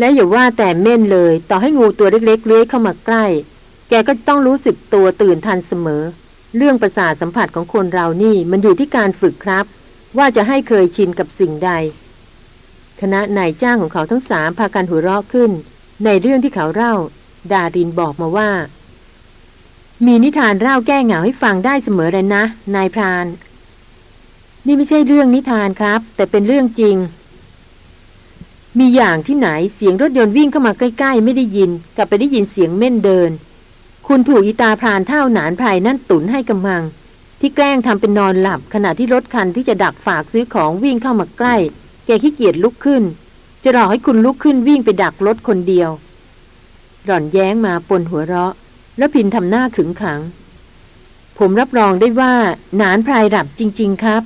และอย่าว่าแต่เม่นเลย ต่อให้งูตัวเล็กๆเลื้อยเข้ามาใกล้ แกก็ต้องรู้สึกตัวตื่นทันเสมอ เรื่องประสาทสัมผัสของคนเรานี่มันอยู่ที่การฝึกครับ ว่าจะให้เคยชินกับสิ่งใด คณะนายจ้างของเขาทั้งสามพากันหัวเราะขึ้น ในเรื่องที่เขาเล่า ดารินบอกมาว่า มีนิทานเล่าแก้เหงาให้ฟังได้เสมอเลยนะ นายพราน นี่ไม่ใช่เรื่องนิทานครับ แต่เป็นเรื่องจริง มีอย่างที่ไหนเสียงรถยนต์วิ่งเข้ามาใกล้ ๆ ไม่ได้ยิน กลับไปได้ยินเสียงเม่นเดิน คุณถูกอีตาพรานเท่าหนานไพรนั่นตุนให้กำมัง ที่แกล้งทำเป็นนอนหลับ ขณะที่รถคันที่จะดักฝากซื้อของวิ่งเข้ามาใกล้ แกขี้เกียจลุกขึ้น จะรอให้คุณลุกขึ้นวิ่งไปดักรถคนเดียว หล่อนแย้งมาปนหัวเราะ แล้วพินทำหน้าขึงขัง ผมรับรองได้ว่าหนานพรายหลับจริง ๆ ครับ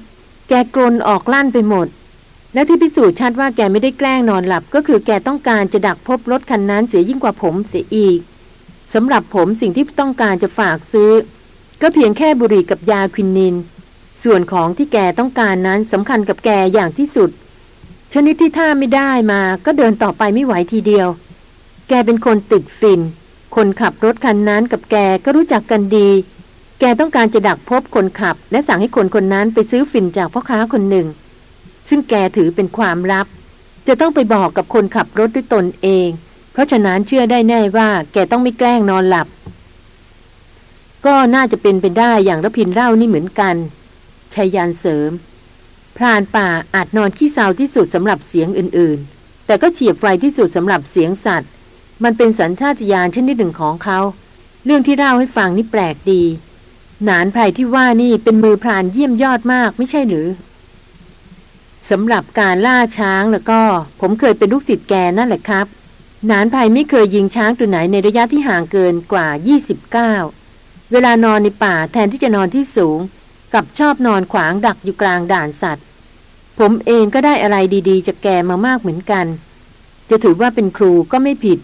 แกกรนออกลั่นไปหมด และที่พิสูจน์ชัดว่าแกไม่ได้แกล้งนอนหลับ ก็คือแกต้องการจะดักพบรถคันนั้นเสียยิ่งกว่าผมเสียอีกสำหรับผมสิ่งที่ต้องการจะฝากซื้อ ก็เพียงแค่บุหรี่กับยาควินิน ส่วนของที่แกต้องการนั้นสำคัญกับแกอย่างที่สุด ชนิดที่ถ้าไม่ได้มาก็เดินต่อไปไม่ไหวทีเดียว แกเป็นคนติดฟินคนขับรถคันนั้นกับแกก็รู้จักกันดี แกต้องการจะดักพบคนขับ และสั่งให้คนคนนั้นไปซื้อฟินจากพ่อค้าคนหนึ่ง ซึ่งแกถือเป็นความลับ จะต้องไปบอกกับคนขับรถด้วยตนเอง เพราะฉะนั้นเชื่อได้แน่ว่า แกต้องไม่แกล้งนอนหลับ ก็น่าจะเป็นไปได้อย่างระพินเล่านี่เหมือนกันชายันเสริม พรานป่าอาจนอนขี้เศร้าที่สุดสำหรับเสียงอื่นๆ แต่ก็เฉียบไวที่สุดสำหรับเสียงสัตว์ มันเป็นสัญชาตญาณชนิดหนึ่งของเขา เรื่องที่เล่าให้ฟังนี่แปลกดี หนานไพรที่ว่านี่เป็นมือพรานเยี่ยมยอดมากไม่ใช่หรือ สำหรับการล่าช้างแล้วก็ ผมเคยเป็นลูกศิษย์แกนั่นแหละครับ นานไพรไม่เคยยิงช้างตัวไหนในระยะที่ห่างเกินกว่า 29 เวลานอนในป่าแทนที่จะนอนที่สูง กับชอบนอนขวางดักอยู่กลางด่านสัตว์ ผมเองก็ได้อะไรดีๆ จากแกมามากเหมือนกัน จะถือว่าเป็นครูก็ไม่ผิด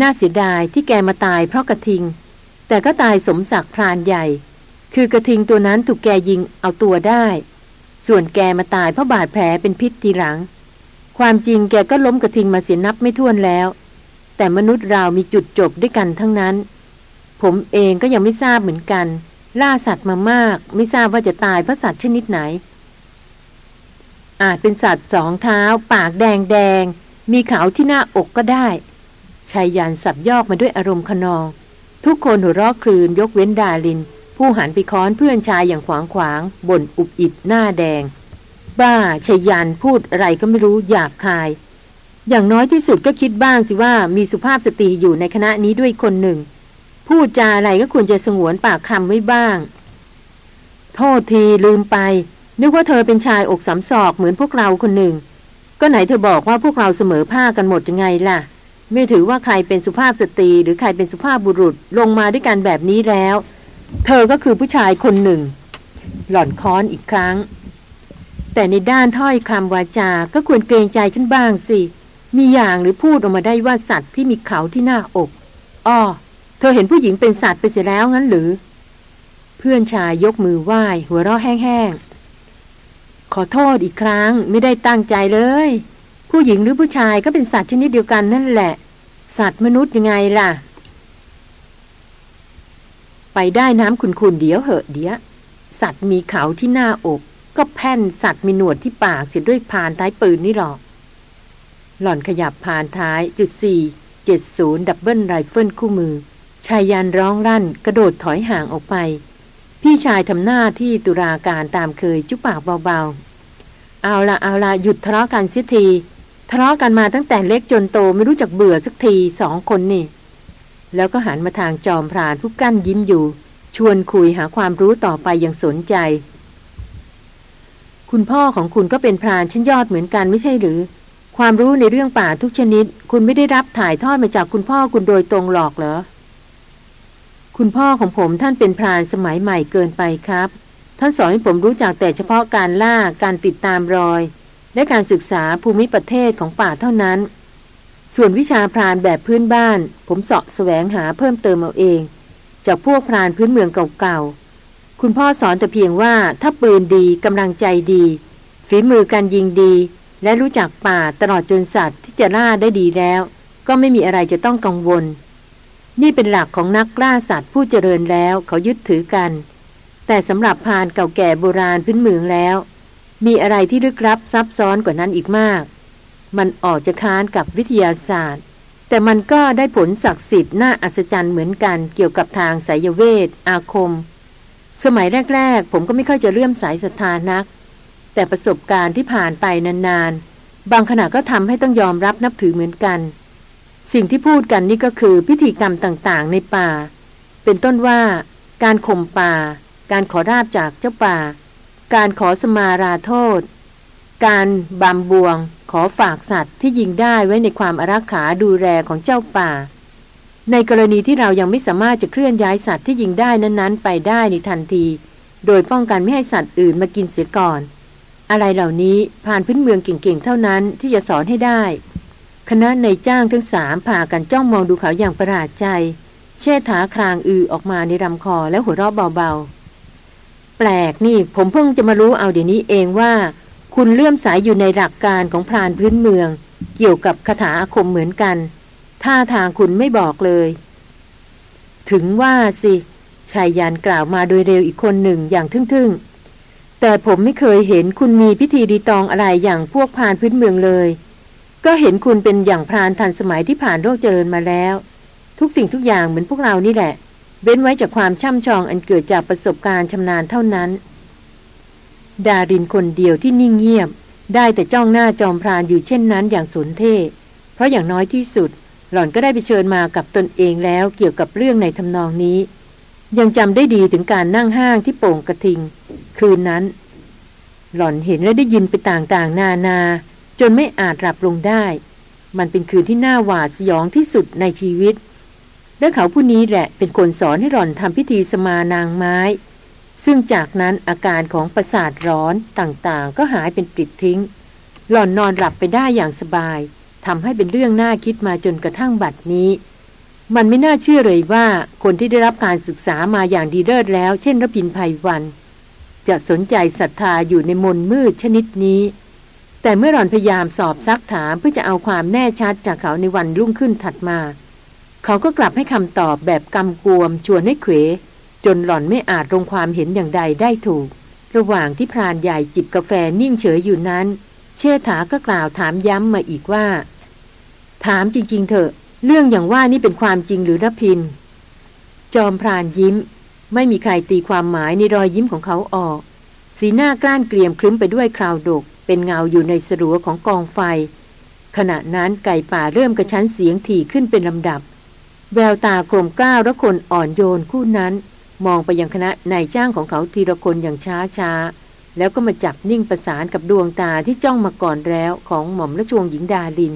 น่าเสียดายที่แกมาตายเพราะกระทิง แต่ก็ตายสมศักดิ์พรานใหญ่ คือกระทิงตัวนั้นถูกแกยิงเอาตัวได้ ส่วนแกมาตายเพราะบาดแผลเป็นพิษทีหลัง ความจริงแกก็ล้มกระทิงมาเสียนับไม่ถ้วนแล้ว แต่มนุษย์เรามีจุดจบด้วยกันทั้งนั้น ผมเองก็ยังไม่ทราบเหมือนกัน ล่าสัตว์มามาก ไม่ทราบว่าจะตายเพราะสัตว์ชนิดไหน อาจเป็นสัตว์สองเท้า ปากแดงแดง มีเขาที่หน้าอกก็ได้ชายยันสับยอกมาด้วยอารมณ์ขนอง ทุกคนหัวเราะคลืนยกเว้นดาลิน ผู้หันไปค้อนเพื่อนชายอย่างขวางขวางบ่นอุบอิบหน้าแดง บ้าชายันพูดอะไรก็ไม่รู้หยาบคาย อย่างน้อยที่สุดก็คิดบ้างสิว่ามีสุภาพสตรีอยู่ในคณะนี้ด้วยคนหนึ่ง พูดจาอะไรก็ควรจะสงวนปากคำไว้บ้าง โทษทีลืมไป นึกว่าเธอเป็นชายอกสามศอกเหมือนพวกเราคนหนึ่ง ก็ไหนเธอบอกว่าพวกเราเสมอผ้ากันหมดยังไงล่ะไม่ถือว่าใครเป็นสุภาพสตรีหรือใครเป็นสุภาพบุรุษลงมาด้วยกันแบบนี้แล้ว เธอก็คือผู้ชายคนหนึ่ง หล่อนค้อนอีกครั้ง แต่ในด้านถ้อยคำวาจาก็ควรเกรงใจฉันบ้างสิ มีอย่างหรือพูดออกมาได้ว่าสัตว์ที่มีเขาที่หน้าอกอ้อเธอเห็นผู้หญิงเป็นสัตว์ไปเสียแล้วงั้นหรือ เพื่อนชายยกมือไหว้ หัวเราะแห้งๆ ขอโทษอีกครั้งไม่ได้ตั้งใจเลย ผู้หญิงหรือผู้ชายก็เป็นสัตว์ชนิดเดียวกันนั่นแหละ สัตว์มนุษย์ยังไงล่ะ ไปได้น้ำขุนๆเดี๋ยวเหอะเดี๋ยวสัตว์มีเขาที่หน้าอก ก็แผ่นสัตว์มีหนวดที่ปากเสียด้วยพานท้ายปืนนี่หรอก หล่อนขยับพานท้ายจุดสี่เจ็ดศูนย์ double rifle คู่มือ ไชยยันต์ร้องลั่น กระโดดถอยห่างออกไป พี่ชายทำหน้าที่ตุลาการตามเคยจุปากเบาๆ เอาละเอาละหยุดทะเลาะกันเสียทีทะเลาะกันมาตั้งแต่เล็กจนโตไม่รู้จักเบื่อสักทีสองคนนี่ แล้วก็หันมาทางจอมพรานผู้กลั้นยิ้มอยู่ ชวนคุยหาความรู้ต่อไปอย่างสนใจ คุณพ่อของคุณก็เป็นพรานชั้นยอดเหมือนกันไม่ใช่หรือ ความรู้ในเรื่องป่าทุกชนิด คุณไม่ได้รับถ่ายทอดมาจากคุณพ่อคุณโดยตรงหรอกเหรอ คุณพ่อของผมท่านเป็นพรานสมัยใหม่เกินไปครับ ท่านสอนให้ผมรู้จักแต่เฉพาะการล่าการติดตามรอย และการศึกษาภูมิประเทศของป่าเท่านั้น ส่วนวิชาพรานแบบพื้นบ้าน ผมเสาะแสวงหาเพิ่มเติมเอาเอง จากพวกพรานพื้นเมืองเก่าๆ คุณพ่อสอนแต่เพียงว่าถ้าปืนดีกำลังใจดี ฝีมือการยิงดี และรู้จักป่าตลอดจนสัตว์ที่จะล่าได้ดีแล้ว ก็ไม่มีอะไรจะต้องกังวล นี่เป็นหลักของนักล่าสัตว์ผู้เจริญแล้วเขายึดถือกัน แต่สำหรับพานเก่าแก่โบราณพื้นเมืองแล้ว มีอะไรที่ลึกลับซับซ้อนกว่านั้นอีกมาก มันออกจะค้านกับวิทยาศาสตร์ แต่มันก็ได้ผลศักดิ์สิทธิ์น่าอัศจรรย์เหมือนกันเกี่ยวกับทางสายเวท อาคม สมัยแรก ๆ ผมก็ไม่ค่อยจะเลื่อมสายศรัทธานัก แต่ประสบการณ์ที่ผ่านไปนานๆ บางขณะก็ทำให้ต้องยอมรับนับถือเหมือนกัน สิ่งที่พูดกันนี่ก็คือพิธีกรรมต่างๆ ในป่า เป็นต้นว่า การข่มป่า การขอราบจากเจ้าป่า การขอสมาราโทษ การบำบวง ขอฝากสัตว์ที่ยิงได้ไว้ในความอารักขาดูแลของเจ้าป่า ในกรณีที่เรายังไม่สามารถจะเคลื่อนย้ายสัตว์ที่ยิงได้นั้นๆ ไปได้ในทันที โดยป้องกันไม่ให้สัตว์อื่นมากินเสียก่อน อะไรเหล่านี้ผ่านพื้นเมืองเก่งๆเท่านั้นที่จะสอนให้ได้คณะในจ้างทั้งสามผ่ากันจ้องมองดูเขาอย่างประหลาดใจ เช่ถาครางอือออกมาในลำคอแล้วหัวเราะเบาๆ แปลกนี่ผมเพิ่งจะมารู้เอาเดี๋ยวนี้เองว่า คุณเลื่อมสายอยู่ในหลักการของพรานพื้นเมือง เกี่ยวกับคาถาอาคมเหมือนกัน ท่าทางคุณไม่บอกเลย ถึงว่าสิชายยานกล่าวมาโดยเร็วอีกคนหนึ่งอย่างทึ่งๆ แต่ผมไม่เคยเห็นคุณมีพิธีรีตองอะไรอย่างพวกพรานพื้นเมืองเลย ก็เห็นคุณเป็นอย่างพรานทันสมัยที่ผ่านโรคเจริญมาแล้ว ทุกสิ่งทุกอย่างเหมือนพวกเรานี่แหละเว้นไว้จากความช่ำชองอันเกิดจากประสบการณ์ชำนาญเท่านั้น ดารินคนเดียวที่นิ่งเงียบ ได้แต่จ้องหน้าจอมพรานอยู่เช่นนั้นอย่างสนเท่เพราะอย่างน้อยที่สุด หล่อนก็ได้ไปเชิญมากับตนเองแล้วเกี่ยวกับเรื่องในทำนองนี้ ยังจำได้ดีถึงการนั่งห้างที่โป่งกระทิง คืนนั้น หล่อนเห็นและได้ยินไปต่างๆ นานา จนไม่อาจหลับลงได้ มันเป็นคืนที่น่าหวาดสยองที่สุดในชีวิต และเขาผู้นี้แหละเป็นคนสอนให้หล่อนทำพิธีสมานางไม้ ซึ่งจากนั้นอาการของประสาทร้อนต่างๆ ก็หายเป็นปลิดทิ้ง หล่อนนอนหลับไปได้อย่างสบายทำให้เป็นเรื่องน่าคิดมาจนกระทั่งบัดนี้ มันไม่น่าเชื่อเลยว่าคนที่ได้รับการศึกษามาอย่างดีเลิศแล้ว เช่นรพินภัยวัน จะสนใจศรัทธาอยู่ในมนมืดชนิดนี้ แต่เมื่อหล่อนพยายามสอบซักถามเพื่อจะเอาความแน่ชัดจากเขาในวันรุ่งขึ้นถัดมา เขาก็กลับให้คำตอบแบบกำกวมชวนให้เขว จนหล่อนไม่อาจลงความเห็นอย่างใดได้ถูก ระหว่างที่พรานใหญ่จิบกาแฟนิ่งเฉยอยู่นั้น เชษฐาก็กล่าวถามย้ำมาอีกว่า ถามจริง ๆ เถอะ เรื่องอย่างว่านี่เป็นความจริงหรือรพิน จอมพรานยิ้ม ไม่มีใครตีความหมายในรอยยิ้มของเขาออก สีหน้ากล้านเกลียมคลึ้มไปด้วยคราวดก เป็นเงาอยู่ในสรัวของกองไฟ ขณะนั้นไก่ป่าเริ่มกระชั้นเสียงถี่ขึ้นเป็นลำดับ แววตากลมกล้าวและคนอ่อนโยนคู่นั้น มองไปยังคณะนายจ้างของเขาทีละคนอย่างช้าช้าแล้วก็มาจับนิ่งประสานกับดวงตาที่จ้องมาก่อนแล้วของหม่อมราชวงศ์หญิงดาลิน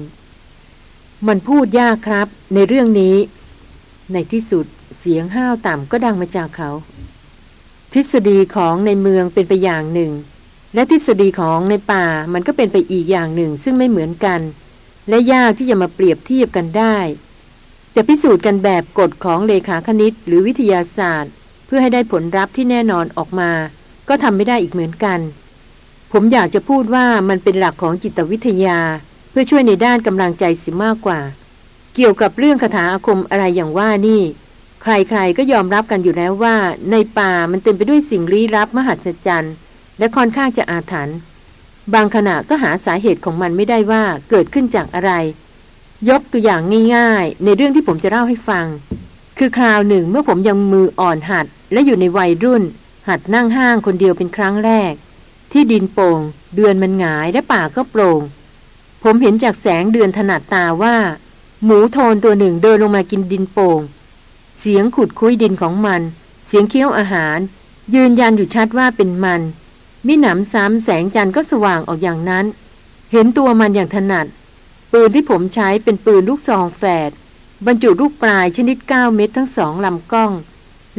มันพูดยากครับ ในเรื่องนี้ ในที่สุดเสียงห้าวต่ำก็ดังมาจากเขา ทฤษฎีของในเมืองเป็นไปอย่างหนึ่ง และทฤษฎีของในป่ามันก็เป็นไปอีกอย่างหนึ่ง ซึ่งไม่เหมือนกัน และยากที่จะมาเปรียบเทียบกันได้ จะพิสูจน์กันแบบกฎของเลขาคณิตหรือวิทยาศาสตร์ เพื่อให้ได้ผลลัพธ์ที่แน่นอนออกมา ก็ทำไม่ได้อีกเหมือนกัน ผมอยากจะพูดว่ามันเป็นหลักของจิตวิทยา เพื่อช่วยในด้านกำลังใจสิมากกว่า เกี่ยวกับเรื่องคาถาอาคมอะไรอย่างว่านี่ ใครๆก็ยอมรับกันอยู่แล้วว่า ในป่ามันเต็มไปด้วยสิ่งลี้ลับมหัศจรรย์และค่อนข้างจะอาถรรพ์บางขณะก็หาสาเหตุของมันไม่ได้ว่าเกิดขึ้นจากอะไร ยกตัวอย่างง่ายๆ ในเรื่องที่ผมจะเล่าให้ฟัง คือคราวหนึ่งเมื่อผมยังมืออ่อนหัด และอยู่ในวัยรุ่น หัดนั่งห้างคนเดียวเป็นครั้งแรก ที่ดินโป่ง เดือนมันหงายและป่าก็โปร่ง ผมเห็นจากแสงเดือนถนัดตาว่า หมูโทนตัวหนึ่งเดินลงมากินดินโป่ง เสียงขุดคุยดินของมัน เสียงเคี้ยวอาหาร ยืนยันอยู่ชัดว่าเป็นมัน มิหนำซ้ำแสงจันทร์ก็สว่างออกอย่างนั้น เห็นตัวมันอย่างถนัด ปืนที่ผมใช้เป็นปืนลูกซองแฝดบรรจุลูกปลายชนิด 9 เม็ดทั้งสองลำกล้อง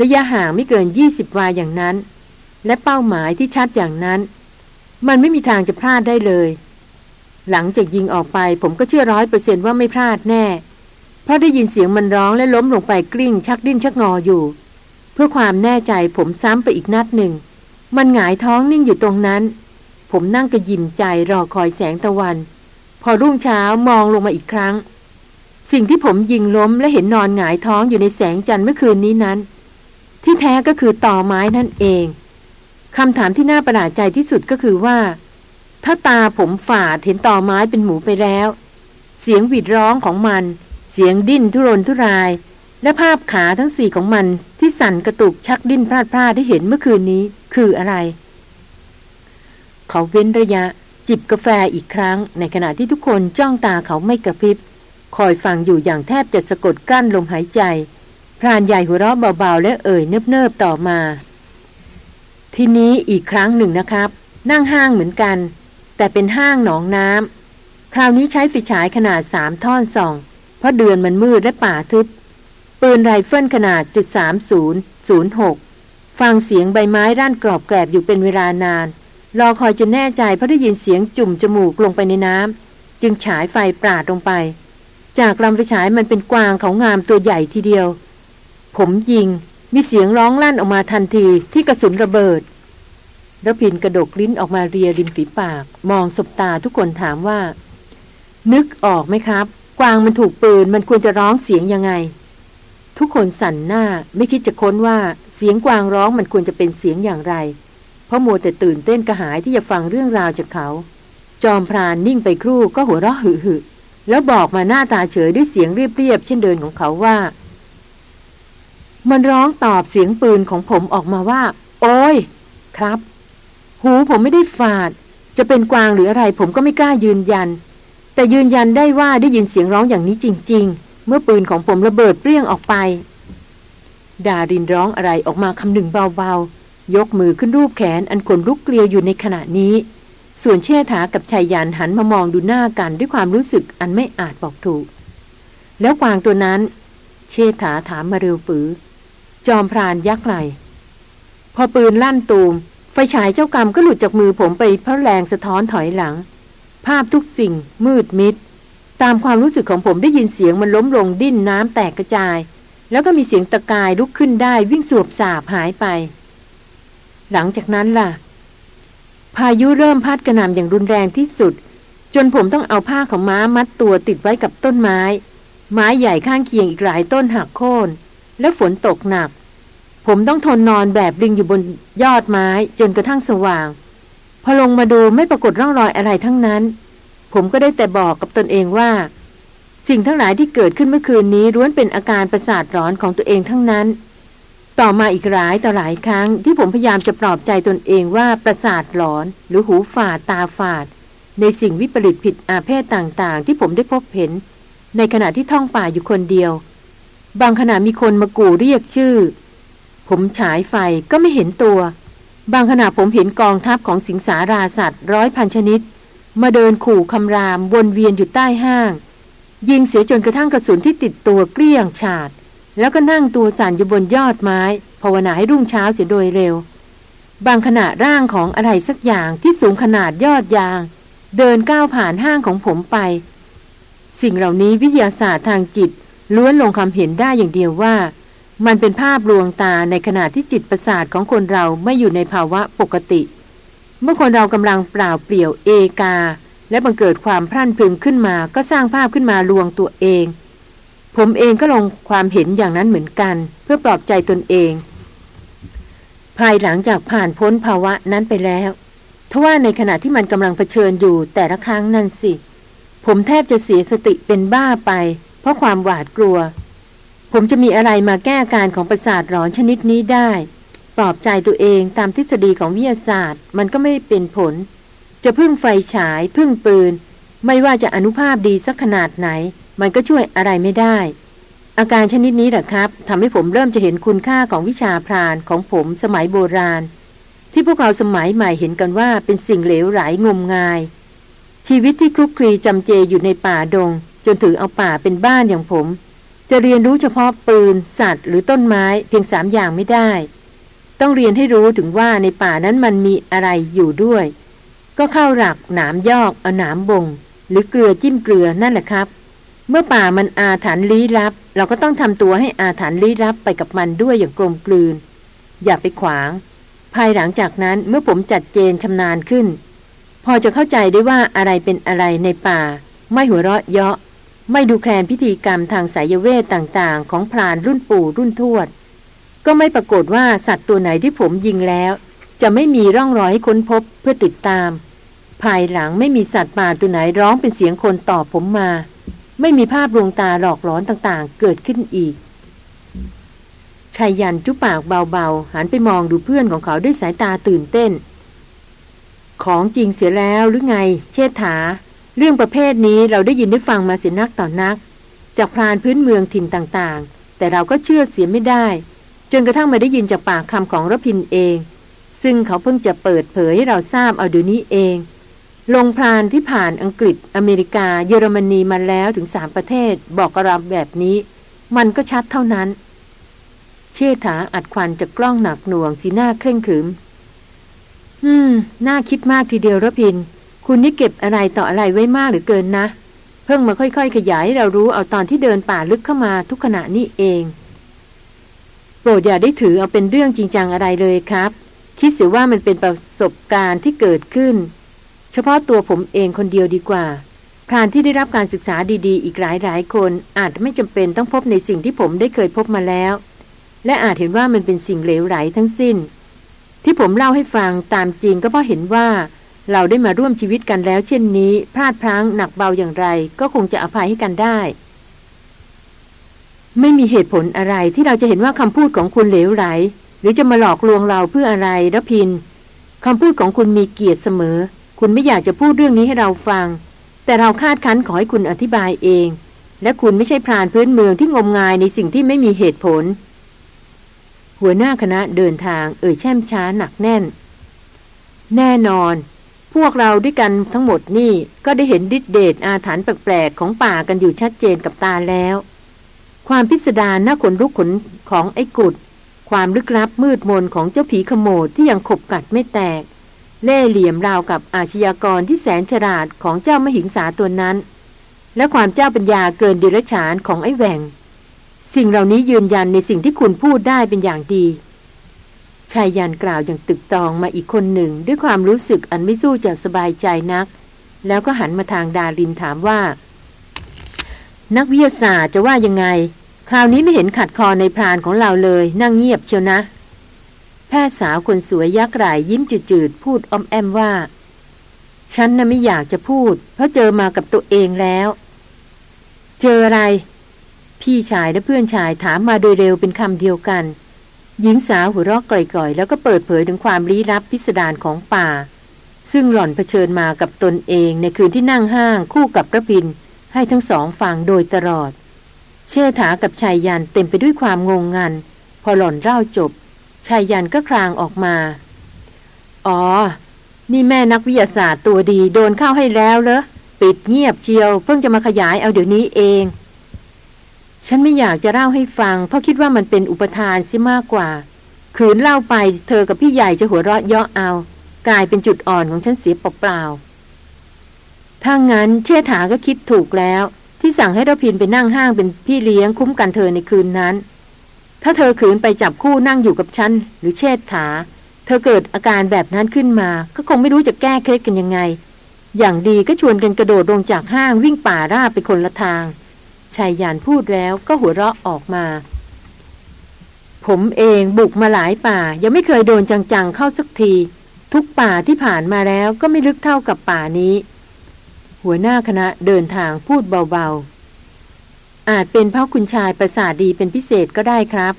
ระยะห่างไม่เกิน 20 วาอย่างนั้น และเป้าหมายที่ชัดอย่างนั้น มันไม่มีทางจะพลาดได้เลย หลังจากยิงออกไปผมก็เชื่อร้อยเปอร์เซนต์ว่าไม่พลาดแน่ เพราะได้ยินเสียงมันร้องและล้มลงไปกลิ้ง ชักดิ้นชักงออยู่ เพื่อความแน่ใจผมซ้ำไปอีกนัดหนึ่ง มันหงายท้องนิ่งอยู่ตรงนั้น ผมนั่งกระยิมใจรอคอยแสงตะวัน พอรุ่งเช้ามองลงมาอีกครั้ง สิ่งที่ผมยิงล้มและเห็นนอนหงายท้องอยู่ในแสงจันทร์เมื่อคืนนี้นั้น ที่แท้ก็คือต่อไม้นั่นเองคำถามที่น่าประหลาดใจที่สุดก็คือว่า ถ้าตาผมฝาดเห็นต่อไม้เป็นหมูไปแล้ว เสียงหวีดร้องของมัน เสียงดิ้นทุรนทุราย และภาพขาทั้งสี่ของมันที่สั่นกระตุกชักดิ้นพลาดพลาดที่เห็นเมื่อคืนนี้ คืออะไร เขาเว้นระยะ จิบกาแฟอีกครั้ง ในขณะที่ทุกคนจ้องตาเขาไม่กระพริบคอยฟังอยู่อย่างแทบจะสะกดกลั้นลมหายใจ พรานใหญ่หัวเราะเบาๆ และเอ่ยเนิบๆต่อมา ทีนี้อีกครั้งหนึ่งนะครับ นั่งห้างเหมือนกัน แต่เป็นห้างหนองน้ำคราวนี้ใช้ไฟฉายขนาดสามท่อนส่อง เพราะเดือนมันมืดและป่าทึบ ปืนไรเฟิลขนาดจุดสามศูนย์ศูนย์หกฟังเสียงใบไม้ร่านกรอบแกรบอยู่เป็นเวลานาน รอคอยจนแน่ใจเพราะได้ยินเสียงจุ่มจมูกลงไปในน้ำจึงฉายไฟปราดลงไป จากลำไฟฉายมันเป็นกวางเขางามตัวใหญ่ทีเดียว ผมยิง มีเสียงร้องลั่นออกมาทันทีที่กระสุนระเบิดระพินกระดกลิ้นออกมาเรียริมฝีปาก มองสบตาทุกคนถามว่า นึกออกไหมครับ กวางมันถูกปืนมันควรจะร้องเสียงยังไง ทุกคนสั่นหน้าไม่คิดจะค้นว่าเสียงกวางร้องมันควรจะเป็นเสียงอย่างไร เพราะมัวแต่ตื่นเต้นกระหายที่จะฟังเรื่องราวจากเขา จอมพรานนิ่งไปครู่ก็หัวเราะหึ่แล้วบอกมาหน้าตาเฉยด้วยเสียงเรียบๆเช่นเดินของเขาว่า มันร้องตอบเสียงปืนของผมออกมาว่า โอ้ย ครับ หูผมไม่ได้ฝาด จะเป็นกวางหรืออะไรผมก็ไม่กล้ายืนยัน แต่ยืนยันได้ว่าได้ยินเสียงร้องอย่างนี้จริง ๆ เมื่อปืนของผมระเบิดเปรี้ยงออกไป ดารินร้องอะไรออกมาคำหนึ่งเบาๆ ยกมือขึ้นรูปแขนอันขนลุกเกลียวอยู่ในขณะนี้ ส่วนเชษฐากับชายยันหันมามองดูหน้ากันด้วยความรู้สึกอันไม่อาจบอกถูก แล้วกวางตัวนั้น เชษฐาถามมาเร็วปือ จอมพรานยักไหลพอปืนลั่นตูม ไฟฉายเจ้ากรรมก็หลุดจากมือผมไปเพราะแรงสะท้อนถอยหลัง ภาพทุกสิ่ง มืดมิด ตามความรู้สึกของผมได้ยินเสียงมันล้มลงดิ้นน้ำแตกกระจาย แล้วก็มีเสียงตะกายลุกขึ้นได้วิ่งสวบสาบหายไป หลังจากนั้นล่ะ พายุเริ่มพัดกระหน่ำอย่างรุนแรงที่สุด จนผมต้องเอาผ้าของม้ามัดตัวติดไว้กับต้นไม้ ไม้ใหญ่ข้างเคียงอีกหลายต้นหักโค่น และฝนตกหนัก ผมต้องทนนอนแบบลิงอยู่บนยอดไม้จนกระทั่งสว่าง พอลงมาดูไม่ปรากฏร่องรอยอะไรทั้งนั้น ผมก็ได้แต่บอกกับตนเองว่า สิ่งทั้งหลายที่เกิดขึ้นเมื่อคืนนี้ล้วนเป็นอาการประสาทร้อนของตัวเองทั้งนั้น ต่อมาอีกหลายต่อหลายครั้งที่ผมพยายามจะปลอบใจตนเองว่าประสาทหลอน หรือหูฝาดตาฝาด ในสิ่งวิปริตผิดอาเพศต่างๆ ที่ผมได้พบเห็น ในขณะที่ท่องป่าอยู่คนเดียว บางขณะมีคนมากู่เรียกชื่อ ผมฉายไฟก็ไม่เห็นตัว บางขณะผมเห็นกองทัพของสิงสาราสัตว์ร้อยพันชนิด มาเดินขู่คำรามวนเวียนอยู่ใต้ห้าง ยิงเสียจนกระทั่งกระสุนที่ติดตัวเกลี้ยงฉาด แล้วก็นั่งตัวสั่นอยู่บนยอดไม้ภาวนาให้รุ่งเช้าเสียโดยเร็ว บางขณะร่างของอะไรสักอย่างที่สูงขนาดยอดยาง เดินก้าวผ่านห้างของผมไป สิ่งเหล่านี้วิทยาศาสตร์ทางจิต ล้วนลงความเห็นได้อย่างเดียวว่า มันเป็นภาพลวงตาในขณะที่จิตประสาทของคนเราไม่อยู่ในภาวะปกติ เมื่อคนเรากำลังเปล่าเปลี่ยวเอกา และบังเกิดความพรั่นพรึงขึ้นมา ก็สร้างภาพขึ้นมาลวงตัวเอง ผมเองก็ลงความเห็นอย่างนั้นเหมือนกัน เพื่อปลอบใจตนเอง ภายหลังจากผ่านพ้นภาวะนั้นไปแล้วทว่าในขณะที่มันกำลังเผชิญอยู่แต่ละครั้งนั่นสิ ผมแทบจะเสียสติเป็นบ้าไป เพราะความหวาดกลัว ผมจะมีอะไรมาแก้การของประสาทร้อนชนิดนี้ได้ ปลอบใจตัวเองตามทฤษฎีของวิทยาศาสตร์ มันก็ไม่เป็นผล จะพึ่งไฟฉายพึ่งปืน ไม่ว่าจะอนุภาพดีสักขนาดไหน มันก็ช่วยอะไรไม่ได้ อาการชนิดนี้แหละครับทำให้ผมเริ่มจะเห็นคุณค่าของวิชาพรานของผมสมัยโบราณ ที่พวกเราสมัยใหม่เห็นกันว่าเป็นสิ่งเหลวไหลงมงายชีวิตที่คลุกคลีจำเจอยู่ในป่าดง จนถือเอาป่าเป็นบ้านอย่างผม จะเรียนรู้เฉพาะปืน สัตว์ หรือต้นไม้เพียงสามอย่างไม่ได้ ต้องเรียนให้รู้ถึงว่าในป่านั้นมันมีอะไรอยู่ด้วย ก็เข้าหลักหนามยอกเอาหนามบง หรือเกลือจิ้มเกลือนั่นแหละครับ เมื่อป่ามันอาถรรพ์ลี้ลับ เราก็ต้องทำตัวให้อาถรรพ์ลี้ลับไปกับมันด้วยอย่างกลมกลืน อย่าไปขวาง ภายหลังจากนั้นเมื่อผมจัดเจนชำนาญขึ้น พอจะเข้าใจได้ว่าอะไรเป็นอะไรในป่า ไม่หัวเราะเยาะ ไม่ดูแคลนพิธีกรรมทางสายเวทต่างๆ ของพรานรุ่นปู่รุ่นทวด ก็ไม่ปรากฏว่าสัตว์ตัวไหนที่ผมยิงแล้ว จะไม่มีร่องรอยให้ค้นพบเพื่อติดตาม ภายหลังไม่มีสัตว์ป่าตัวไหนร้องเป็นเสียงคนตอบผมมา ไม่มีภาพลวงตาหลอกหลอนต่างๆ เกิดขึ้นอีกชายยันจุปากเบาๆ หันไปมองดูเพื่อนของเขาด้วยสายตาตื่นเต้น ของจริงเสียแล้วหรือไง เชษฐา เรื่องประเภทนี้เราได้ยินได้ฟังมาเสียนักต่อนัก จากพรานพื้นเมืองถิ่นต่างๆ แต่เราก็เชื่อเสียไม่ได้ จนกระทั่งมาได้ยินจากปากคำของรพินเอง ซึ่งเขาเพิ่งจะเปิดเผยให้เราทราบเอาเดี๋ยวนี้เอง ลงพรานที่ผ่านอังกฤษอเมริกา เยอรมนีมาแล้วถึงสามประเทศ บอกกระรำแบบนี้ มันก็ชัดเท่านั้น เชษฐาอัดควันจากกล้องหนักหน่วงสีหน้าเคร่งขรึมอืม น่าคิดมากทีเดียวรพิน คุณนี่เก็บอะไรต่ออะไรไว้มากหรือเกินนะ เพิ่งมาค่อยๆ ขยายให้เรารู้เอาตอนที่เดินป่าลึกเข้ามาทุกขณะนี้เอง โปรดอย่าได้ถือเอาเป็นเรื่องจริงจังอะไรเลยครับ คิดเสียว่ามันเป็นประสบการณ์ที่เกิดขึ้น เฉพาะตัวผมเองคนเดียวดีกว่าพรานที่ได้รับการศึกษาดีๆ อีกหลายๆคน อาจไม่จำเป็นต้องพบในสิ่งที่ผมได้เคยพบมาแล้ว และอาจเห็นว่ามันเป็นสิ่งเลวไหลทั้งสิ้น ที่ผมเล่าให้ฟังตามจริงก็เพราะเห็นว่า เราได้มาร่วมชีวิตกันแล้วเช่นนี้ พลาดพลั้งหนักเบาอย่างไร ก็คงจะอภัยให้กันได้ ไม่มีเหตุผลอะไรที่เราจะเห็นว่าคำพูดของคุณเหลวไหล หรือจะมาหลอกลวงเราเพื่ออะไรรพินคำพูดของคุณมีเกียรติเสมอ คุณไม่อยากจะพูดเรื่องนี้ให้เราฟัง แต่เราคาดคั้นขอให้คุณอธิบายเอง และคุณไม่ใช่พรานพื้นเมืองที่งมงายในสิ่งที่ไม่มีเหตุผล หัวหน้าคณะเดินทางเอ่ยแช่มช้าหนักแน่น แน่นอน พวกเราด้วยกันทั้งหมดนี่ก็ได้เห็นดิเดชอาถรรพ์แปลกๆของป่ากันอยู่ชัดเจนกับตาแล้ว ความพิสดารหน้าขนลุกขนของไอ้กุด ความลึกลับมืดมนของเจ้าผีขโมดที่ยังขบกัดไม่แตก เล่เหลี่ยมราวกับอาชญากรที่แสนฉลาดของเจ้ามหิงสาตัวนั้น และความเจ้าปัญญาเกินดิรฉานของไอ้แหวงสิ่งเหล่านี้ยืนยันในสิ่งที่คุณพูดได้เป็นอย่างดี ชายยันกล่าวอย่างตึกตองมาอีกคนหนึ่ง ด้วยความรู้สึกอันไม่สู้จะสบายใจนัก แล้วก็หันมาทางดารินถามว่า นักวิทยาศาสตร์จะว่ายังไง คราวนี้ไม่เห็นขัดคอในพรานของเราเลย นั่งเงียบเชียวนะ แพทย์สาวคนสวยยักษ์ไหลยิ้มจืดๆ พูดอมแอมว่า ฉันน่ะไม่อยากจะพูด เพราะเจอมากับตัวเองแล้ว เจออะไร พี่ชายและเพื่อนชายถามมาโดยเร็วเป็นคำเดียวกัน หญิงสาวหัวเราะก่อยๆ แล้วก็เปิดเผยถึงความลี้ลับพิสดารของป่า ซึ่งหล่อนเผชิญมากับตนเองในคืนที่นั่งห้างคู่กับพระพินให้ทั้งสองฟังโดยตลอด เชื่อถากับชายยันเต็มไปด้วยความงงงัน พอหล่อนเล่าจบชายยันก็คลางออกมา อ๋อ นี่แม่นักวิทยาศาสตร์ตัวดีโดนเข้าให้แล้วเหรอปิดเงียบเชียว เพิ่งจะมาขยายเอาเดี๋ยวนี้เอง ฉันไม่อยากจะเล่าให้ฟัง เพราะคิดว่ามันเป็นอุปทานซิมากกว่า ขืนเล่าไปเธอกับพี่ใหญ่จะหัวเราะเยาะเอา กลายเป็นจุดอ่อนของฉันเสียเปล่าๆถ้างั้นเชษฐาก็คิดถูกแล้ว ที่สั่งให้รพินไปนั่งห้างเป็นพี่เลี้ยงคุ้มกันเธอในคืนนั้น ถ้าเธอขืนไปจับคู่นั่งอยู่กับฉันหรือเชษฐา เธอเกิดอาการแบบนั้นขึ้นมา ก็คงไม่รู้จะแก้เคล็ดกันยังไง อย่างดีก็ชวนกันกระโดดลงจากห้างวิ่งป่าราบไปคนละทาง ชายยานพูดแล้วก็หัวเราะออกมา ผมเองบุกมาหลายป่า ยังไม่เคยโดนจังๆเข้าสักที ทุกป่าที่ผ่านมาแล้วก็ไม่ลึกเท่ากับป่านี้ หัวหน้าคณะเดินทางพูดเบาๆ อาจเป็นเพราะคุณชายประสาทดีเป็นพิเศษก็ได้ครับ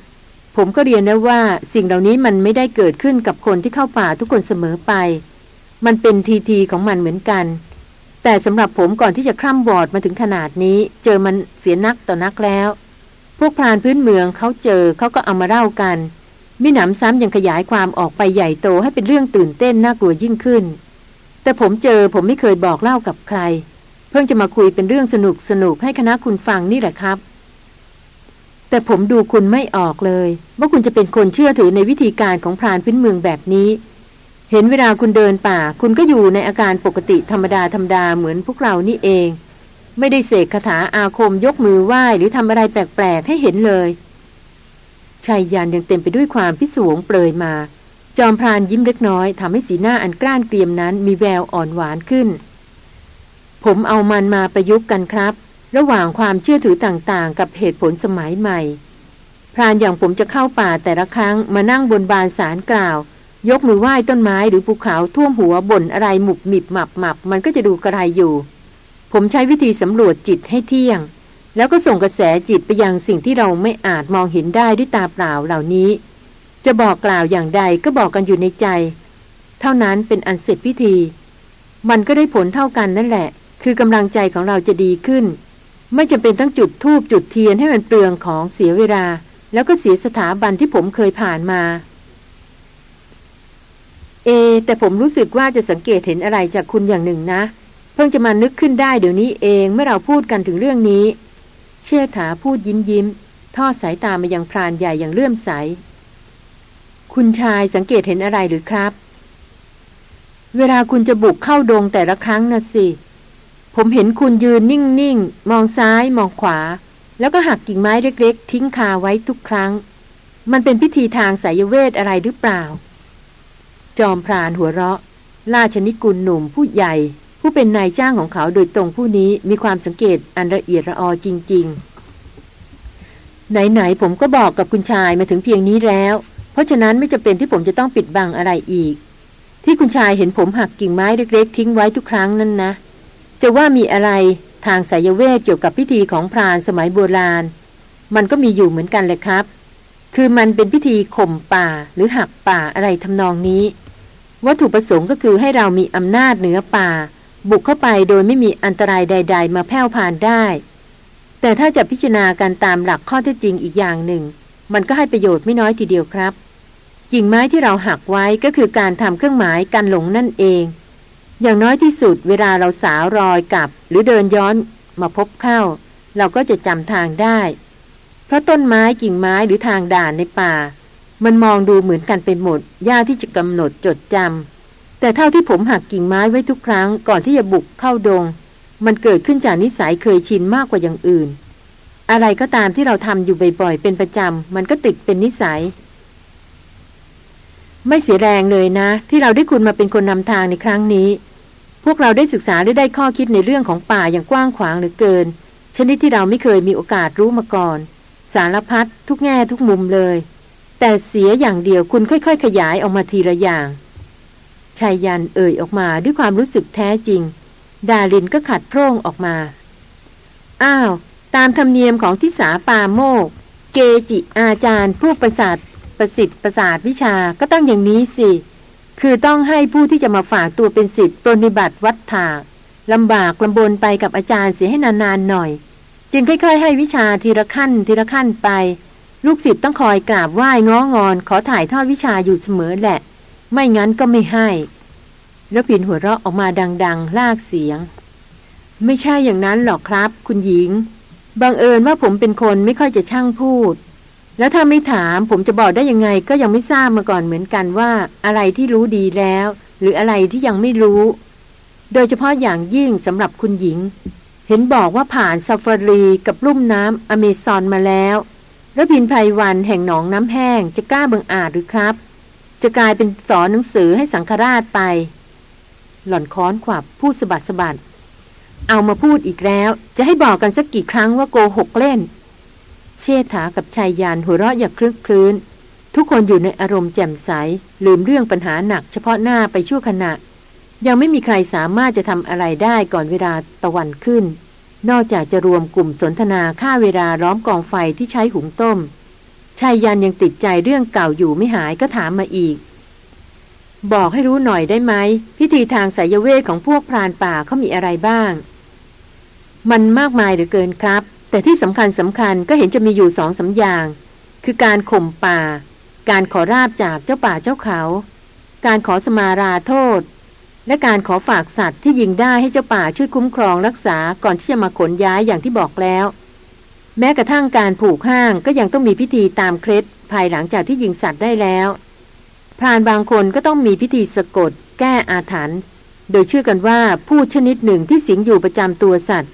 ผมก็เรียนนะว่าสิ่งเหล่านี้มันไม่ได้เกิดขึ้นกับคนที่เข้าป่าทุกคนเสมอไป มันเป็นทีทีของมันเหมือนกัน แต่สำหรับผมก่อนที่จะคล่ำบอดมาถึงขนาดนี้ เจอมันเสียนักต่อนักแล้ว พวกพรานพื้นเมืองเขาเจอเขาก็เอามาเล่ากันมิหนำซ้ำยังขยายความออกไปใหญ่โตให้เป็นเรื่องตื่นเต้นน่ากลัวยิ่งขึ้น แต่ผมเจอผมไม่เคยบอกเล่ากับใคร เพิ่งจะมาคุยเป็นเรื่องสนุกสนุกให้คณะคุณฟังนี่แหละครับ แต่ผมดูคุณไม่ออกเลย ว่าคุณจะเป็นคนเชื่อถือในวิธีการของพรานพื้นเมืองแบบนี้ เห็นเวลาคุณเดินป่า คุณก็อยู่ในอาการปกติธรรมดาธรรมดาเหมือนพวกเรานี่เอง ไม่ได้เสกคาถาอาคมยกมือไหว้หรือทำอะไรแปลกๆ ให้เห็นเลยชายยานยังเต็มไปด้วยความพิศวงเปรยมา จอมพรานยิ้มเล็กน้อยทำให้สีหน้าอันกล้านเกรียมนั้นมีแววอ่อนหวานขึ้น ผมเอามันมาประยุกต์กันครับ ระหว่างความเชื่อถือต่างๆ กับเหตุผลสมัยใหม่ พรานอย่างผมจะเข้าป่าแต่ละครั้งมานั่งบนบานสารกล่าว ยกมือไหว้ต้นไม้หรือภูเขาท่วมหัวบ่นอะไรหมุบหมิบหมับหมับมันก็จะดูกระไรอยู่ ผมใช้วิธีสำรวจจิตให้เที่ยง แล้วก็ส่งกระแสจิตไปยังสิ่งที่เราไม่อาจมองเห็นได้ด้วยตาเปล่าเหล่านี้ จะบอกกล่าวอย่างใดก็บอกกันอยู่ในใจ เท่านั้นเป็นอันเสร็จพิธี มันก็ได้ผลเท่ากันนั่นแหละ คือกำลังใจของเราจะดีขึ้น ไม่จำเป็นต้องจุดทูบจุดเทียนให้มันเปลืองของเสียเวลา แล้วก็เสียสถาบันที่ผมเคยผ่านมา เอ แต่ผมรู้สึกว่าจะสังเกตเห็นอะไรจากคุณอย่างหนึ่งนะ เพิ่งจะมานึกขึ้นได้เดี๋ยวนี้เองเมื่อเราพูดกันถึงเรื่องนี้ เชี่ถาพูดยิ้มยิ้ม ทอดสายตามายังพรานใหญ่อย่างเลื่อมใส คุณชายสังเกตเห็นอะไรหรือครับ เวลาคุณจะบุกเข้าดงแต่ละครั้งนะสิ ผมเห็นคุณยืนนิ่งๆ มองซ้ายมองขวา แล้วก็หักกิ่งไม้เล็ก ๆ ทิ้งคาไว้ทุกครั้ง มันเป็นพิธีทางสายเวทอะไรหรือเปล่า จอมพรานหัวเราะ ราชนิกุลหนุ่มผู้ใหญ่ ผู้เป็นนายจ้างของเขาโดยตรงผู้นี้มีความสังเกตอันละเอียดระออจริง ๆ ไหนๆผมก็บอกกับคุณชายมาถึงเพียงนี้แล้ว เพราะฉะนั้นไม่จำเป็นที่ผมจะต้องปิดบังอะไรอีก ที่คุณชายเห็นผมหักกิ่งไม้เล็กๆทิ้งไว้ทุกครั้งนั่นนะ จะว่ามีอะไรทางสายเวทเกี่ยวกับพิธีของพรานสมัยโบราณ มันก็มีอยู่เหมือนกันเลยครับ คือมันเป็นพิธีข่มป่าหรือหักป่าอะไรทำนองนี้ วัตถุประสงค์ก็คือให้เรามีอำนาจเหนือป่า บุกเข้าไปโดยไม่มีอันตรายใด ๆ มาแผ่วผ่านได้ แต่ถ้าจะพิจารณาการตามหลักข้อเท็จจริงอีกอย่างหนึ่ง มันก็ให้ประโยชน์ไม่น้อยทีเดียวครับกิ่งไม้ที่เราหักไว้ก็คือการทำเครื่องหมายกันหลงนั่นเอง อย่างน้อยที่สุดเวลาเราสาวรอยกลับ หรือเดินย้อนมาพบเข้า เราก็จะจำทางได้ เพราะต้นไม้กิ่งไม้หรือทางด่านในป่า มันมองดูเหมือนกันไปหมด ยากที่จะกำหนดจดจำ แต่เท่าที่ผมหักกิ่งไม้ไว้ทุกครั้งก่อนที่จะบุกเข้าดง มันเกิดขึ้นจากนิสัยเคยชินมากกว่าอย่างอื่น อะไรก็ตามที่เราทำอยู่บ่อยๆ เป็นประจำ มันก็ติดเป็นนิสัย ไม่เสียแรงเลยนะ ที่เราได้คุณมาเป็นคนนำทางในครั้งนี้ พวกเราได้ศึกษาได้ได้ข้อคิดในเรื่องของป่าอย่างกว้างขวางเหลือเกิน ชนิดที่เราไม่เคยมีโอกาสรู้มาก่อน สารพัดทุกแง่ทุกมุมเลย แต่เสียอย่างเดียวคุณค่อยๆ ขยายออกมาทีละอย่างชายยันเอ่ยออกมาด้วยความรู้สึกแท้จริง ดาลินก็ขัดโพร่งออกมา อ้าว ตามธรรมเนียมของทิสาปาโมก เกจิอาจารย์ ผู้ประสาทประสิทธิ์ประสาทวิชาก็ต้องอย่างนี้สิ คือต้องให้ผู้ที่จะมาฝากตัวเป็นสิทธิ์ปรนิบัติวัดถาลำบากลำบนไปกับอาจารย์เสียให้นานๆหน่อย จึงค่อย ๆ ให้วิชาทีละขั้นทีละขั้นไป ลูกศิษย์ต้องคอยกราบไหว้ง้องอน ขอถ่ายทอดวิชาอยู่เสมอแหละ ไม่งั้นก็ไม่ให้ แล้วปินหัวเราะออกมาดัง ๆ ลากเสียง ไม่ใช่อย่างนั้นหรอกครับ คุณหญิง บังเอิญว่าผมเป็นคนไม่ค่อยจะช่างพูด แล้วถ้าไม่ถามผมจะบอกได้ยังไงก็ยังไม่ทราบมาก่อนเหมือนกันว่า อะไรที่รู้ดีแล้ว หรืออะไรที่ยังไม่รู้ โดยเฉพาะอย่างยิ่งสำหรับคุณหญิง เห็นบอกว่าผ่านซาฟารีกับลุ่มน้ำอเมซอนมาแล้ว ระพินไพรวันแห่งหนองน้ำแห้งจะกล้าเบิงอาจหรือครับ จะกลายเป็นสอนหนังสือให้สังฆราชไป หล่อนค้อนขวับพูดสะบัดสะบัดเอามาพูดอีกแล้ว จะให้บอกกันสักกี่ครั้งว่าโกหกเล่น เชษฐากับชายยานหัวเราะอย่างคลึกคลื้น ทุกคนอยู่ในอารมณ์แจ่มใส ลืมเรื่องปัญหาหนักเฉพาะหน้าไปชั่วขณะ ยังไม่มีใครสามารถจะทำอะไรได้ก่อนเวลาตะวันขึ้น นอกจากจะรวมกลุ่มสนทนาฆ่าเวลาล้อมกองไฟที่ใช้หุงต้มชายยันยังติดใจเรื่องเก่าอยู่ไม่หายก็ถามมาอีก บอกให้รู้หน่อยได้ไหม พิธีทางสายเวทของพวกพรานป่าเขามีอะไรบ้าง มันมากมายเหลือเกินครับ แต่ที่สำคัญสำคัญก็เห็นจะมีอยู่สองสาอย่าง คือการข่มป่า การขอราบจากเจ้าป่าเจ้าเขา การขอสมาราโทษ และการขอฝากสัตว์ที่ยิงได้ให้เจ้าป่าช่วยคุ้มครองรักษาก่อนที่จะมาขนย้ายอย่างที่บอกแล้ว แม้กระทั่งการผูกห้างก็ยังต้องมีพิธีตามเคล็ดภายหลังจากที่ยิงสัตว์ได้แล้วพรานบางคนก็ต้องมีพิธีสะกด แก้อาถรรพ์โดยเชื่อกันว่าผู้ชนิดหนึ่งที่สิงอยู่ประจำตัวสัตว์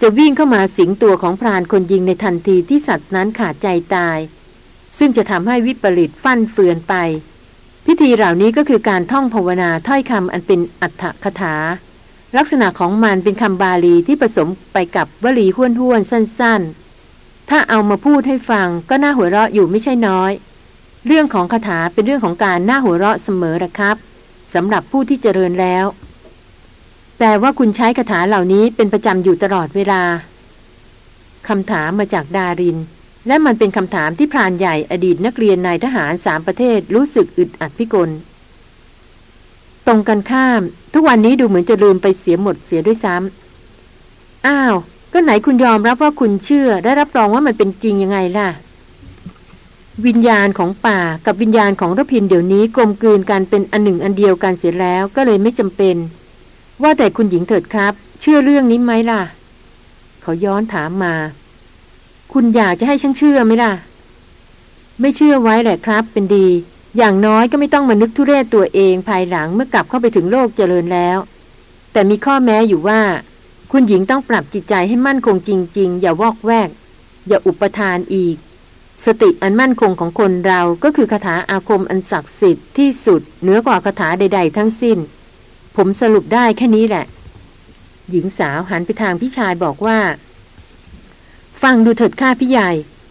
จะวิ่งเข้ามาสิงตัวของพรานคนยิงในทันทีที่สัตว์นั้นขาดใจตาย ซึ่งจะทำให้วิปริตฟั่นเฟือนไป พิธีเหล่านี้ก็คือการท่องภาวนาถ้อยคำอันเป็นอัฏฐคถา ลักษณะของมันเป็นคำบาลีที่ผสมไปกับวลีห้วนห้วนสั้น ๆ ถ้าเอามาพูดให้ฟังก็น่าหัวเราะอยู่ไม่ใช่น้อย เรื่องของคาถาเป็นเรื่องของการน่าหัวเราะเสมอละครับสำหรับผู้ที่เจริญแล้วแปลว่าคุณใช้คาถาเหล่านี้เป็นประจำอยู่ตลอดเวลาคำถามมาจากดาริน และมันเป็นคำถามที่พรานใหญ่อดีตนักเรียนนายทหารสามประเทศรู้สึกอึดอัดพิกล ตรงกันข้าม ทุกวันนี้ดูเหมือนจะลืมไปเสียหมดเสียด้วยซ้ำอ้าว ก็ไหนคุณยอมรับว่าคุณเชื่อได้รับรองว่ามันเป็นจริงยังไงล่ะ วิญญาณของป่ากับวิญญาณของรพินเดี๋ยวนี้กลมกลืนกันเป็นอันหนึ่งอันเดียวกันเสียแล้วก็เลยไม่จำเป็น ว่าแต่คุณหญิงเถิดครับ เชื่อเรื่องนี้ไหมล่ะ เขาย้อนถามมา คุณอยากจะให้ฉันเชื่อไหมล่ะ ไม่เชื่อไว้แหละครับ เป็นดี อย่างน้อยก็ไม่ต้องมานึกทุเรศตัวเองภายหลังเมื่อกลับเข้าไปถึงโลกเจริญแล้ว แต่มีข้อแม้อยู่ว่า คุณหญิงต้องปรับจิตใจให้มั่นคงจริง ๆ อย่าวอกแวก อย่าอุปทานอีก สติอันมั่นคงของคนเราก็คือคาถาอาคมอันศักดิ์สิทธิ์ที่สุดเหนือกว่าคาถาใด ๆ ทั้งสิ้น ผมสรุปได้แค่นี้แหละ หญิงสาวหันไปทางพี่ชายบอกว่า ฟังดูเถิดข้าพี่ใหญ่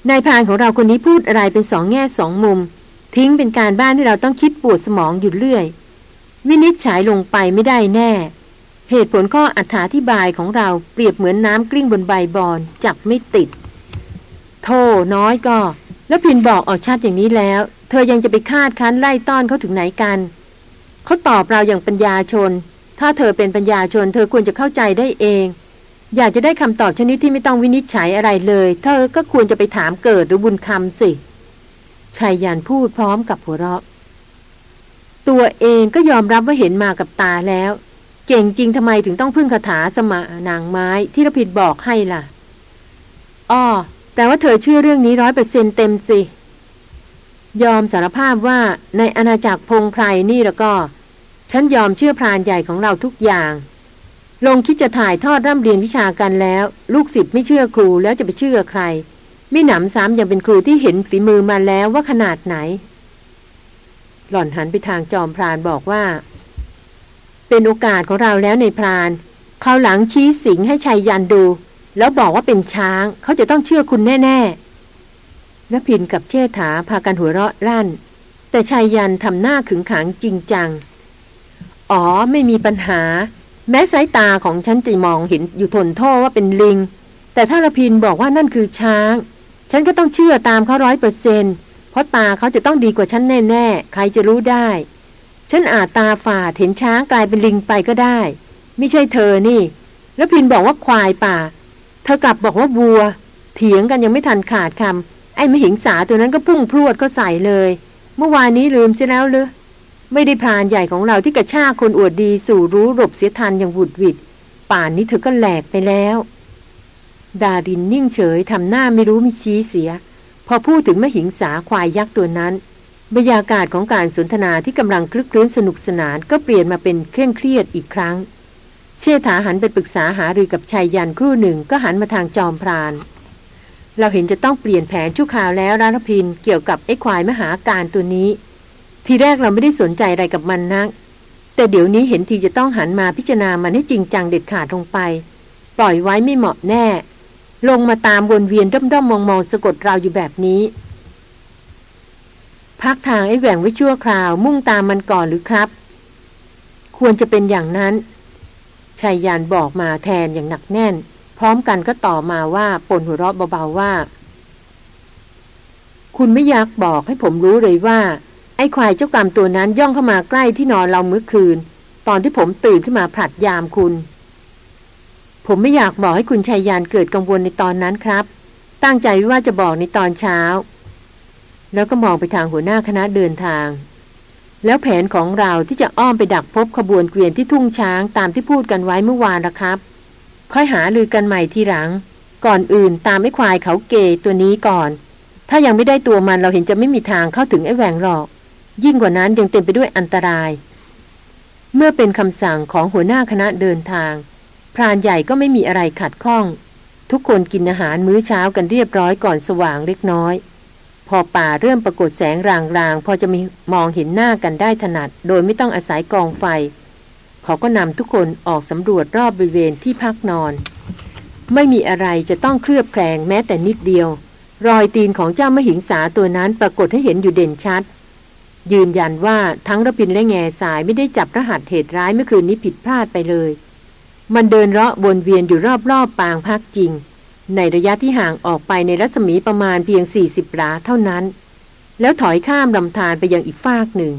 นายพรานของเราคนนี้พูดอะไรเป็นสองแง่สองมุม ทิ้งเป็นการบ้านที่เราต้องคิดปวดสมองอยู่เรื่อย วินิจฉัยลงไปไม่ได้แน่ เหตุผลข้ออธิบายของเราเปรียบเหมือนน้ำกลิ้งบนใบบอนจับไม่ติดโธ่น้อยก็ แล้วพินบอกออกชัดอย่างนี้แล้ว เธอยังจะไปคาดคั้นไล่ต้อนเขาถึงไหนกันเขาตอบเราอย่างปัญญาชน ถ้าเธอเป็นปัญญาชน เธอควรจะเข้าใจได้เอง อยากจะได้คำตอบชนิดที่ไม่ต้องวินิจฉัยอะไรเลย เธอก็ควรจะไปถามเกิดหรือบุญคำสิชายยานพูดพร้อมกับหัวเราะ ตัวเองก็ยอมรับว่าเห็นมากับตาแล้ว เก่งจริงทำไมถึงต้องพึ่งคาถาสมานางไม้ที่รพิดบอกให้ล่ะ อ้อแต่ว่าเธอเชื่อเรื่องนี้ร้อยเปอร์เซ็นเต็มสิ ยอมสารภาพว่าในอาณาจักรพงไพรนี่แล้วก็ ฉันยอมเชื่อพรานใหญ่ของเราทุกอย่าง ลงคิดจะถ่ายทอดร่ำเรียนวิชากันแล้ว ลูกศิษย์ไม่เชื่อครูแล้วจะไปเชื่อใครม่หนำซ้ำยังเป็นครูที่เห็นฝีมือมาแล้วว่าขนาดไหน หล่อนหันไปทางจอมพรานบอกว่า เป็นโอกาสของเราแล้วในพรานเขาหลังชี้สิงให้ชัยยันดู แล้วบอกว่าเป็นช้าง เขาจะต้องเชื่อคุณแน่ๆนพินกับเชษฐาพากันหัวเราะลั่น แต่ชัยยันทำหน้าขึงขังจริงจัง อ๋อไม่มีปัญหา แม้สายตาของฉันจะมองเห็นอยู่ทนโทษว่าเป็นลิง แต่ถ้าระพินบอกว่านั่นคือช้าง ฉันก็ต้องเชื่อตามเขาร้อยเปอร์เซนเพราะตาเขาจะต้องดีกว่าฉันแน่ๆ ใครจะรู้ได้ ฉันอาจตาฝาดเห็นช้างกลายเป็นลิงไปก็ได้ ไม่ใช่เธอนี่ระพินบอกว่าควายป่า เธอกลับบอกว่าวัว เถียงกันยังไม่ทันขาดคำไอ้มหิงสาตัวนั้นก็พุ่งพรวดก็ใส่เลย เมื่อวานนี้ลืมเสียแล้วหรือ ไม่ได้พรานใหญ่ของเราที่กระชากคนอวดดีสู่รู้รบเสียทันอย่างวุดวิด ป่านนี้เธอก็แหลกไปแล้ว ดารินนิ่งเฉยทำหน้าไม่รู้มิชี้เสีย พอพูดถึงมหิงสาควายยักษ์ตัวนั้น บรรยากาศของการสนทนาที่กำลังคลึกคลื้นสนุกสนานก็เปลี่ยนมาเป็นเคร่งเครียดอีกครั้ง เชษฐาหันไปปรึกษาหารือกับชายยันครู่หนึ่งก็หันมาทางจอมพรานเราเห็นจะต้องเปลี่ยนแผนชั่วคราวแล้วรารพินเกี่ยวกับไอ้ควายมหาการตัวนี้ ทีแรกเราไม่ได้สนใจอะไรกับมันนัก แต่เดี๋ยวนี้เห็นทีจะต้องหันมาพิจารณามันให้จริงจังเด็ดขาดลงไป ปล่อยไว้ไม่เหมาะแน่ ลงมาตามวนเวียนด้อมๆมองๆสะกดเราอยู่แบบนี้พักทางไอ้แหว่งไว้ชั่วคราว มุ่งตามมันก่อนหรือครับ ควรจะเป็นอย่างนั้นชายยานบอกมาแทนอย่างหนักแน่น พร้อมกันก็ต่อมาว่าปนหัวเราะเบาๆว่า คุณไม่อยากบอกให้ผมรู้เลยว่า ไอ้ควายเจ้ากรรมตัวนั้นย่องเข้ามาใกล้ที่นอนเราเมื่อคืน ตอนที่ผมตื่นขึ้นมาผลัดยามคุณ ผมไม่อยากบอกให้คุณชายยานเกิดกังวลในตอนนั้นครับ ตั้งใจว่าจะบอกในตอนเช้า แล้วก็มองไปทางหัวหน้าคณะเดินทาง แล้วแผนของเราที่จะอ้อมไปดักพบขบวนเกวียนที่ทุ่งช้างตามที่พูดกันไว้เมื่อวานนะครับ ค่อยหาลือกันใหม่ทีหลัง ก่อนอื่นตามไอ้ควายเขาเกตัวนี้ก่อน ถ้ายังไม่ได้ตัวมันเราเห็นจะไม่มีทางเข้าถึงไอ้แหวงหรอก ยิ่งกว่านั้นยังเต็มไปด้วยอันตราย เมื่อเป็นคำสั่งของหัวหน้าคณะเดินทาง พรานใหญ่ก็ไม่มีอะไรขัดข้อง ทุกคนกินอาหารมื้อเช้ากันเรียบร้อยก่อนสว่างเล็กน้อย พอป่าเริ่มปรากฏแสงรางๆ พอจะมีมองเห็นหน้ากันได้ถนัด โดยไม่ต้องอาศัยกองไฟ เขาก็นำทุกคนออกสำรวจรอบบริเวณที่พักนอน ไม่มีอะไรจะต้องเคลือบแคลงแม้แต่นิดเดียวรอยตีนของเจ้ามหิงสาตัวนั้นปรากฏให้เห็นอยู่เด่นชัด ยืนยันว่าทั้งระพินและแง่สายไม่ได้จับรหัสเหตุร้ายเมื่อคืนนี้ผิดพลาดไปเลย มันเดินเลาะวนเวียนอยู่รอบๆปางพักจริง ในระยะที่ห่างออกไปในรัศมีประมาณเพียง 40หลาเท่านั้น แล้วถอยข้ามลำธารไปยังอีกฟากหนึ่ง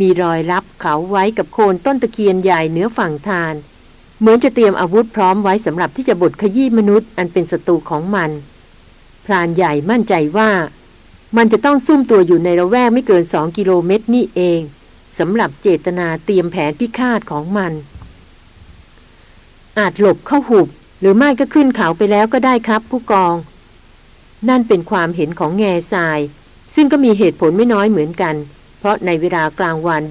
มีรอยรับเขาไว้กับโคนต้นตะเคียนใหญ่เหนือฝั่งทานเหมือนจะเตรียมอาวุธพร้อมไว้สำหรับที่จะบดขยี้มนุษย์อันเป็นศัตรูของมัน พรานใหญ่มั่นใจว่า มันจะต้องซุ่มตัวอยู่ในระแวกไม่เกินสองกิโลเมตรนี่เองสำหรับเจตนาเตรียมแผนพิฆาตของมัน อาจหลบเข้าหุบ หรือไม่ก็ขึ้นเขาไปแล้วก็ได้ครับผู้กอง นั่นเป็นความเห็นของแง่ทราย ซึ่งก็มีเหตุผลไม่น้อยเหมือนกัน เพราะในเวลากลางวัน